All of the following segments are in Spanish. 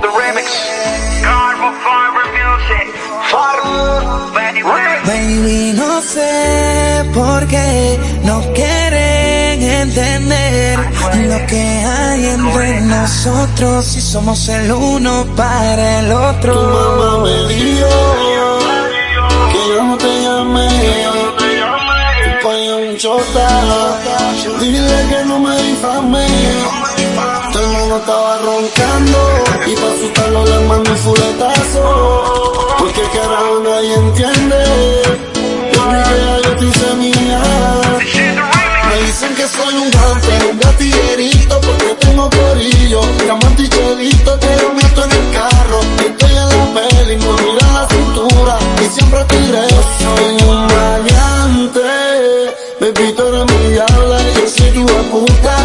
to the remix. Carbo Farmer Music. Farm. Baby, no sé por qué no quieren entender lo que hay entre nosotros si somos el uno para el otro. Tu mamá me dijo que yo no te llamé. Un chota. Dile que no me difame. Mundo estaba roncando y para asustarlo le mando un fuletazo. Porque carajo nadie entiende. Yo ya yo te hice mía. Me dicen que soy un gante, un gatillerito porque tengo corillo. Diamante y chelito, te lo en el carro. Estoy en la peli, no mira la cintura. Y siempre tiré, soy un maleante. Baby, tú eres mi diabla y yo soy tu puta.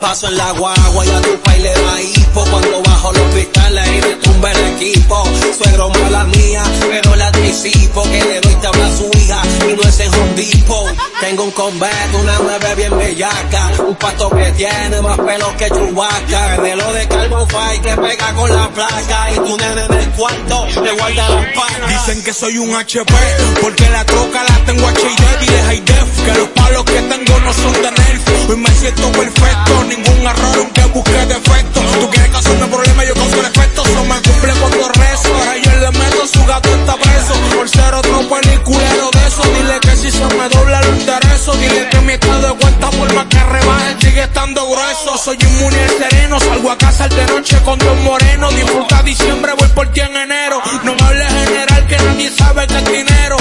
Paso en la guagua y a tu país le da hipo. Cuando bajo los cristales y me tumba el equipo. Suegro mala mía, pero la anticipo que le doy tabla a su hija y no es en Depot. Tengo un convento, una nueve bien bellaca. Un pato que tiene más pelo que chubaca. De lo de Calvo Fight que pega con la placa. Y tu nene en el cuarto le guarda las panas. Dicen que soy un HP, porque la troca la tengo HD y de high def, que los palos que tengo no son de nerf. Hoy me siento dile que mi estado de cuenta por más que rebaje sigue estando grueso. Soy inmune al sereno, salgo a casa de noche con dos morenos, disfruta diciembre, voy por ti en enero. No me hables general que nadie sabe que es dinero.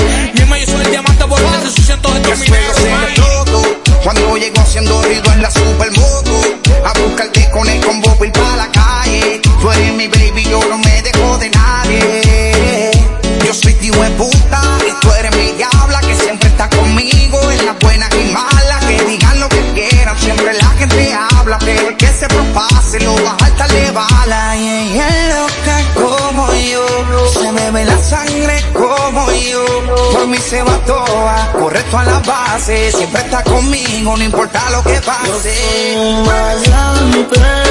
Mi yo soy el diamante por eso soy ciento de tu minero. Cuando llego haciendo ruido en la supermoto se va toda, correcto a la base, siempre está conmigo, no importa lo que Yo pase. maleante.